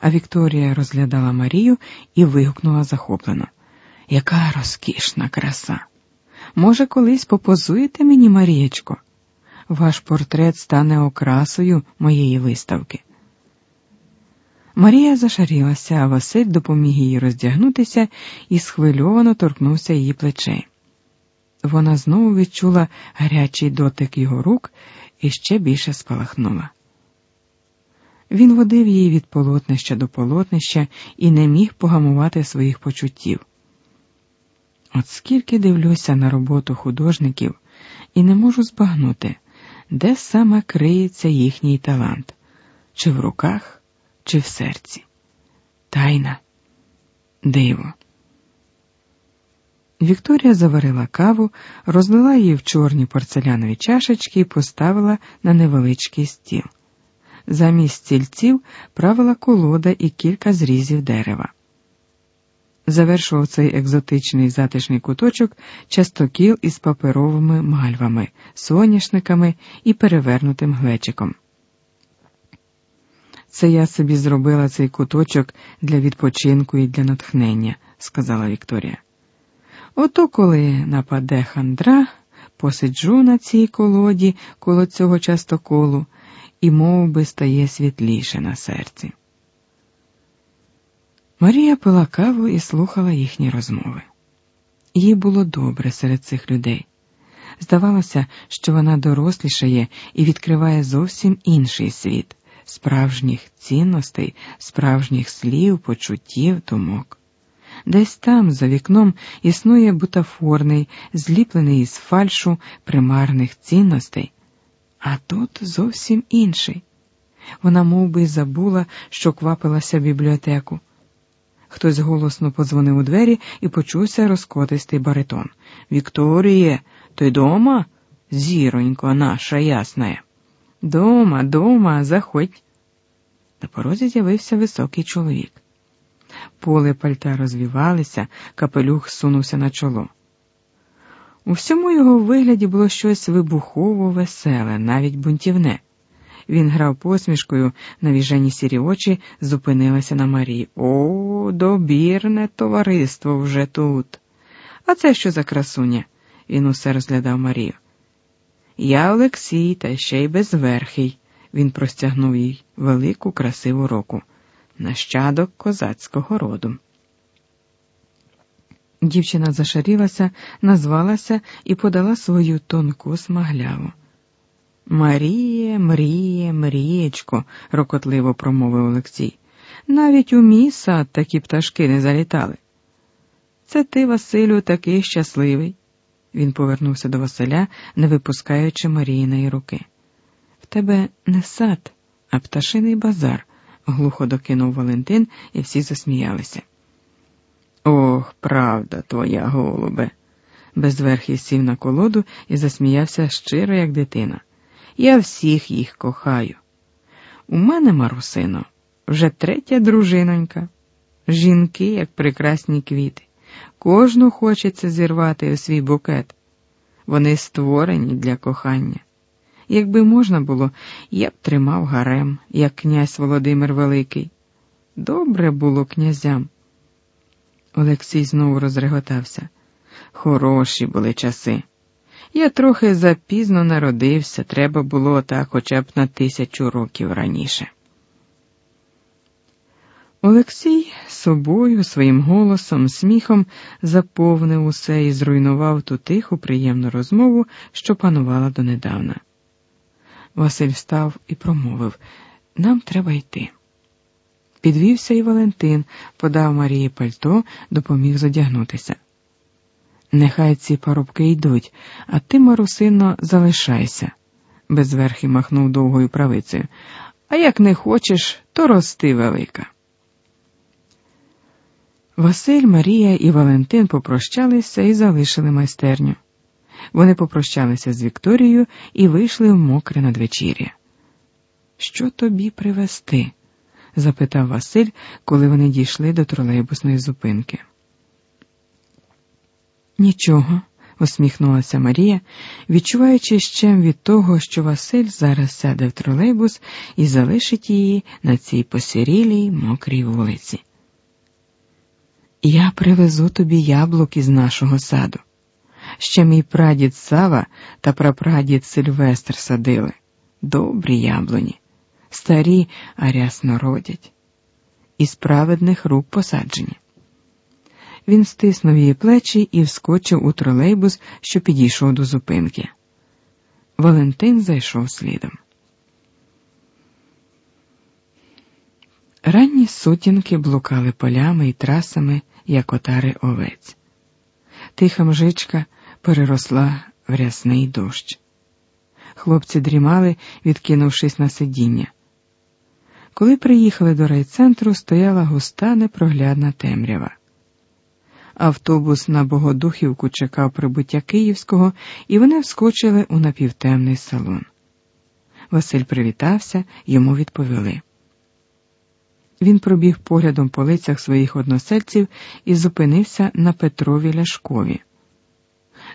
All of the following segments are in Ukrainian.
А Вікторія розглядала Марію і вигукнула захоплено. Яка розкішна краса! Може, колись попозуєте мені, Марієчко? Ваш портрет стане окрасою моєї виставки. Марія зашарілася, а Василь допоміг їй роздягнутися і схвильовано торкнувся її плечей. Вона знову відчула гарячий дотик його рук і ще більше спалахнула. Він водив її від полотнища до полотнища і не міг погамувати своїх почуттів. От скільки дивлюся на роботу художників і не можу збагнути, де саме криється їхній талант, чи в руках, чи в серці. Тайна, диво. Вікторія заварила каву, розлила її в чорні порцелянові чашечки і поставила на невеличкий стіл. Замість стільців правила колода і кілька зрізів дерева. Завершував цей екзотичний затишний куточок частокіл із паперовими мальвами, соняшниками і перевернутим глечиком. Це я собі зробила цей куточок для відпочинку і для натхнення, сказала Вікторія. Ото коли нападе хандра, посиджу на цій колоді коло цього частоколу, і мов би, стає світліше на серці. Марія пила каву і слухала їхні розмови. Їй було добре серед цих людей. Здавалося, що вона дорослішає і відкриває зовсім інший світ справжніх цінностей, справжніх слів, почуттів, думок. Десь там, за вікном, існує бутафорний, зліплений із фальшу примарних цінностей, а тут зовсім інший. Вона мов би, забула, що квапилася в бібліотеку. Хтось голосно подзвонив у двері і почувся розкотистий баритон. Вікторіє, ти дома? Зіронько наша ясна. Дома, дома, заходь. На порозі з'явився високий чоловік. Поле пальта розвівалися, капелюх сунувся на чоло. У всьому його вигляді було щось вибухово веселе, навіть бунтівне. Він грав посмішкою, навіжені сірі очі зупинилися на Марії. О, добірне товариство вже тут. А це що за красуня? Він усе розглядав Марію. Я Олексій, та ще й безверхий. Він простягнув їй велику красиву руку. Нащадок козацького роду. Дівчина зашарілася, назвалася і подала свою тонку смагляву. Маріє, мріє, мрієчко, рокотливо промовив Олексій. Навіть у мій сад такі пташки не залітали. Це ти, Василю, такий щасливий. Він повернувся до Василя, не випускаючи Маріїної руки. В тебе не сад, а пташиний базар, глухо докинув Валентин, і всі засміялися. Ох, правда твоя, голубе. Безверхий сів на колоду і засміявся щиро, як дитина. Я всіх їх кохаю. У мене, Марусино, вже третя дружинонька. Жінки, як прекрасні квіти. Кожну хочеться зірвати у свій букет. Вони створені для кохання. Якби можна було, я б тримав гарем, як князь Володимир Великий. Добре було князям. Олексій знову розреготався. Хороші були часи. Я трохи запізно народився, треба було так хоча б на тисячу років раніше. Олексій собою, своїм голосом, сміхом заповнив усе і зруйнував ту тиху, приємну розмову, що панувала донедавна. Василь встав і промовив нам треба йти. Підвівся і Валентин, подав Марії пальто, допоміг задягнутися. Нехай ці парубки йдуть, а ти, Марусино, залишайся, безверхи махнув довгою правицею. А як не хочеш, то рости велика. Василь, Марія і Валентин попрощалися і залишили майстерню. Вони попрощалися з Вікторією і вийшли в мокре надвечір'я. Що тобі привезти? Запитав Василь, коли вони дійшли до тролейбусної зупинки. Нічого, усміхнулася Марія, відчуваючи щем від того, що Василь зараз сяде в тролейбус і залишить її на цій посірілій мокрій вулиці. Я привезу тобі яблук із нашого саду. Ще мій прадід Сава та прапрадід Сильвестр садили. Добрі яблуні, старі, а рясно родять, із праведних рук посаджені. Він стиснув її плечі і вскочив у тролейбус, що підійшов до зупинки. Валентин зайшов слідом. Ранні сутінки блукали полями і трасами, як отари овець. Тиха мжичка переросла в рясний дощ. Хлопці дрімали, відкинувшись на сидіння. Коли приїхали до райцентру, стояла густа непроглядна темрява. Автобус на Богодухівку чекав прибуття Київського, і вони вскочили у напівтемний салон. Василь привітався, йому відповіли. Він пробіг поглядом по лицях своїх односельців і зупинився на Петрові Ляшкові.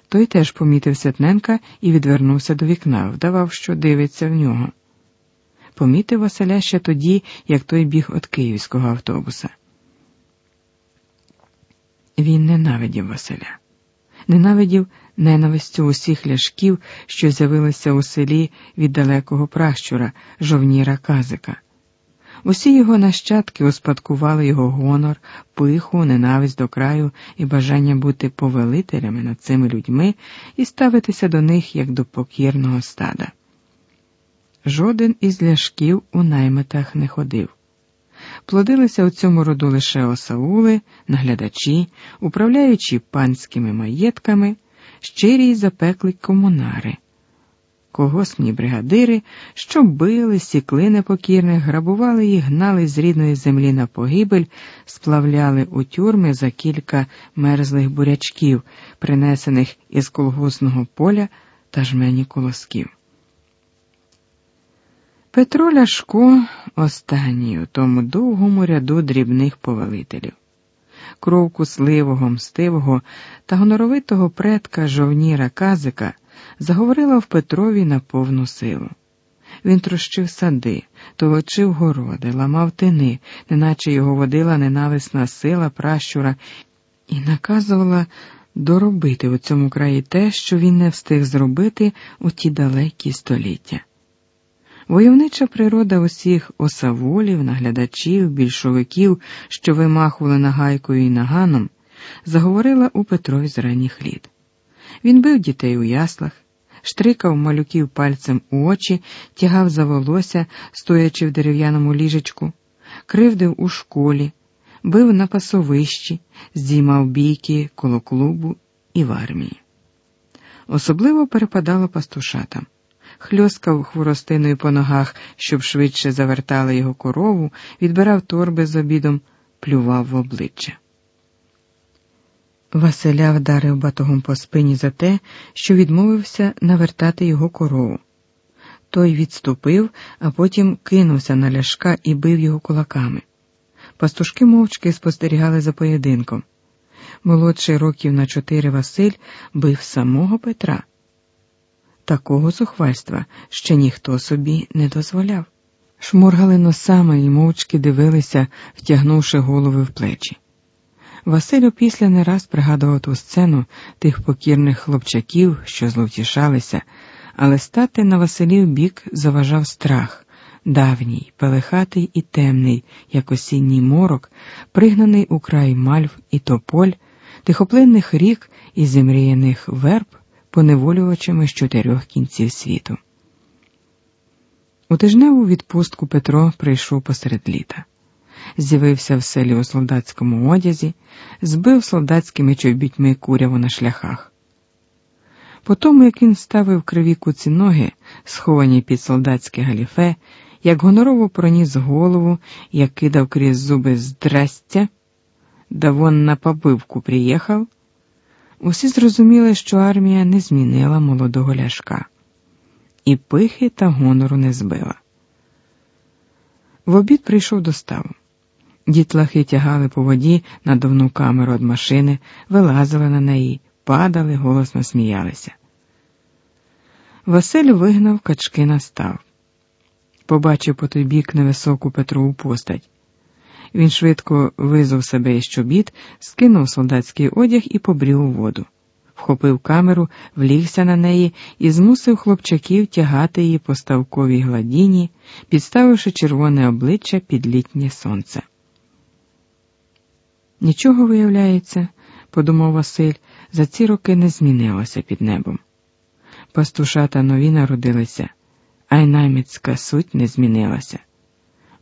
Той теж помітив Сетненка і відвернувся до вікна, вдавав, що дивиться в нього. Помітив Василя ще тоді, як той біг від київського автобуса. Він ненавидів Василя, ненавидів ненавистю усіх ляшків, що з'явилися у селі від далекого пращура, жовніра Казика. Усі його нащадки успадкували його гонор, пиху, ненависть до краю і бажання бути повелителями над цими людьми і ставитися до них як до покірного стада. Жоден із ляшків у наймитах не ходив. Плодилися у цьому роду лише осаули, наглядачі, управляючи панськими маєтками, щирі й запеклі комунари когосні бригадири, що били, сікли непокірних, грабували їх, гнали з рідної землі на погибель, сплавляли у тюрми за кілька мерзлих бурячків, принесених із колгосного поля та жмені колосків. Петро Ляшко останній у тому довгому ряду дрібних повелителів. Кров кусливого, мстивого та гоноровитого предка жовніра Казика заговорила в Петрові на повну силу. Він трощив сади, толочив городи, ламав тини, неначе його водила ненависна сила пращура, і наказувала доробити у цьому краї те, що він не встиг зробити у ті далекі століття. Войовнича природа усіх осаволів, наглядачів, більшовиків, що вимахували нагайкою і наганом, заговорила у Петрові з ранніх літ. Він бив дітей у яслах, штрикав малюків пальцем у очі, тягав за волосся, стоячи в дерев'яному ліжечку, кривдив у школі, бив на пасовищі, здіймав бійки коло клубу і в армії. Особливо перепадало пастушатам. Хльоскав хворостиною по ногах, щоб швидше завертали його корову, відбирав торби з обідом, плював в обличчя. Василя вдарив батогом по спині за те, що відмовився навертати його корову. Той відступив, а потім кинувся на ляшка і бив його кулаками. Пастушки мовчки спостерігали за поєдинком. Молодший років на чотири Василь бив самого Петра. Такого зухвальства ще ніхто собі не дозволяв. Шморгали носами і мовчки дивилися, втягнувши голови в плечі. Василь опісля не раз пригадував ту сцену тих покірних хлопчаків, що зловтішалися, але стати на Василів бік заважав страх, давній, пелехатий і темний, як осінній морок, пригнаний у край мальв і тополь, тихоплинних рік і земріяних верб, поневолювачами з чотирьох кінців світу. У тижневу відпустку Петро прийшов посеред літа з'явився в селі у солдатському одязі, збив солдатськими чобітьми куряву на шляхах. По тому, як він ставив криві куці ноги, сховані під солдатське галіфе, як гонорово проніс голову, як кидав крізь зуби здрастя, да вон на побивку приїхав, усі зрозуміли, що армія не змінила молодого ляшка, і пихи та гонору не збила. В обід прийшов до ставу. Дітлахи тягали по воді надувну камеру від машини, вилазили на неї, падали, голосно сміялися. Василь вигнав качки на став. Побачив по той бік невисоку Петрову постать. Він швидко визов себе із чобіт, скинув солдатський одяг і побрів у воду. Вхопив камеру, влігся на неї і змусив хлопчаків тягати її по ставковій гладіні, підставивши червоне обличчя під літнє сонце. Нічого виявляється, подумав Василь, за ці роки не змінилося під небом. Пастушата нові народилися, а й найміцька суть не змінилася.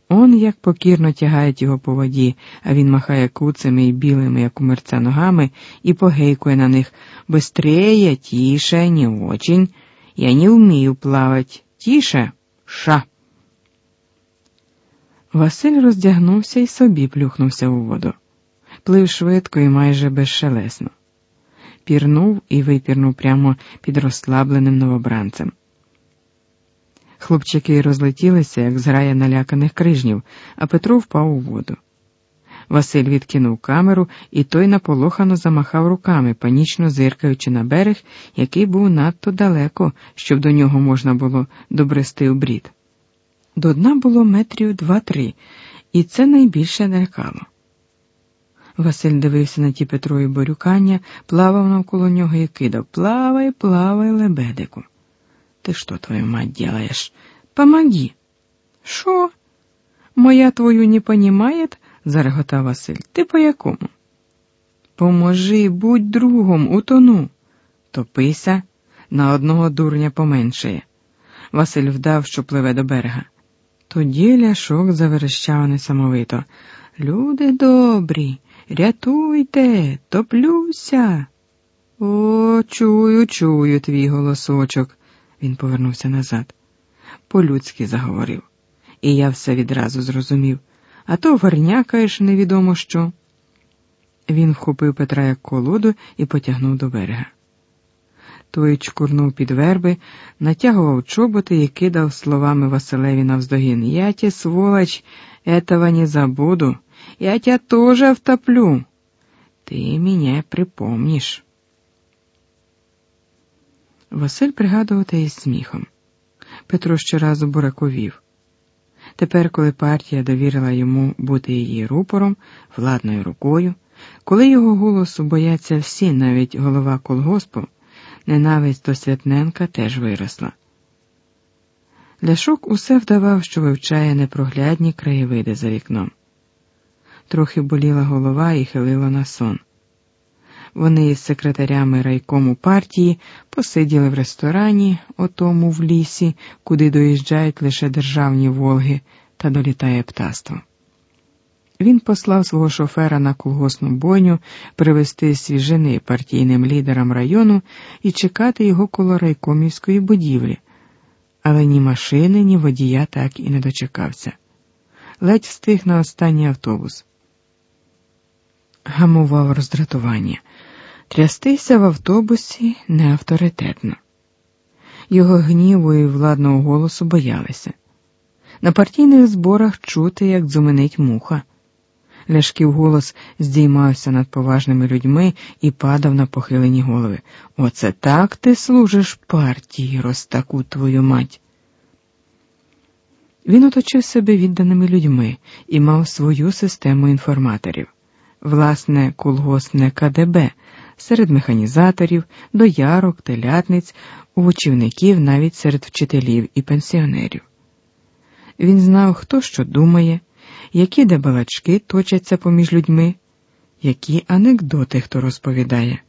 Он як покірно тягають його по воді, а він махає куцими і білими, як у мерця ногами, і погейкує на них быстрее, тише, не очень. Я не вмію плавать. Тише, ша. Василь роздягнувся і собі плюхнувся у воду. Плив швидко і майже безшелесно. Пірнув і випірнув прямо під розслабленим новобранцем. Хлопчики розлетілися, як зграя наляканих крижнів, а Петро впав у воду. Василь відкинув камеру, і той наполохано замахав руками, панічно зиркаючи на берег, який був надто далеко, щоб до нього можна було добрести у брід. До дна було метрів два-три, і це найбільше лякало. Василь дивився на ті Петрові борюкання, плавав навколо нього і кидав Плавай, плавай, лебедику. Ты что, твою мать, делаешь? Помоги. Шо? Моя твою не понимает? зареготав Василь. Ти по якому? Поможи, будь другом, утону. Топися, на одного дурня поменшає. Василь вдав, що пливе до берега. Тоді ляшок заверещав несамовито. Люди добрі, рятуйте, топлюся. О, чую, чую твій голосочок. Він повернувся назад. По-людськи заговорив, і я все відразу зрозумів, а то вернякаєш невідомо що. Він вхопив Петра як колоду і потягнув до берега. Той чкурнув під верби, натягував чоботи і кидав словами Василеві навздогін. Я те, сволочь, этого не забуду. Я тебя тоже втоплю. Ты меня припомнишь. Василь пригадував те із сміхом. Петро щоразу бураковів. Тепер, коли партія довірила йому бути її рупором, владною рукою, коли його голосу бояться всі, навіть голова колгоспу, ненависть до Святненка теж виросла. Ляшок усе вдавав, що вивчає непроглядні краєвиди за вікном. Трохи боліла голова і хилило на сон. Вони із секретарями райкому партії посиділи в ресторані, отому в лісі, куди доїжджають лише державні Волги, та долітає птаство. Він послав свого шофера на колгосну бойню привезти свіжини партійним лідерам району і чекати його коло райкомівської будівлі, але ні машини, ні водія так і не дочекався. Ледь встиг на останній автобус. Гамував роздратування. Трястися в автобусі не авторитетно. Його гніву і владного голосу боялися. На партійних зборах чути, як дзуменить муха. Ляшків голос здіймався над поважними людьми і падав на похилені голови. Оце так ти служиш партії, розтаку твою мать. Він оточив себе відданими людьми і мав свою систему інформаторів, власне, колгосне КДБ серед механізаторів, доярок, телятниць, увочівників навіть серед вчителів і пенсіонерів. Він знав, хто що думає, які дебалачки точаться поміж людьми, які анекдоти хто розповідає,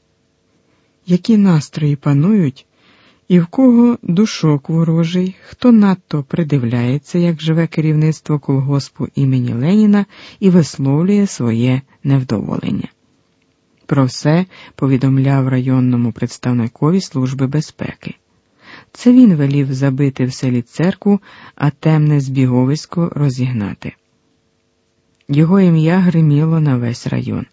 які настрої панують, і в кого душок ворожий, хто надто придивляється, як живе керівництво колгоспу імені Леніна і висловлює своє невдоволення. Про все повідомляв районному представникові Служби безпеки. Це він велів забити в селі церкву, а темне збіговисько розігнати. Його ім'я гриміло на весь район.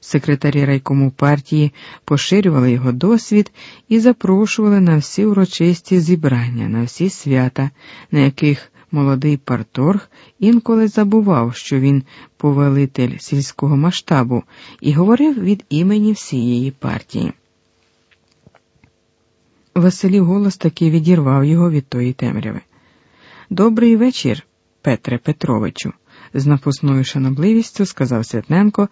Секретарі райкому партії поширювали його досвід і запрошували на всі урочисті зібрання, на всі свята, на яких молодий парторг інколи забував, що він повелитель сільського масштабу, і говорив від імені всієї партії. Василів голос таки відірвав його від тої темряви. Добрий вечір, Петре Петровичу, з напусною шанобливістю сказав Святненко,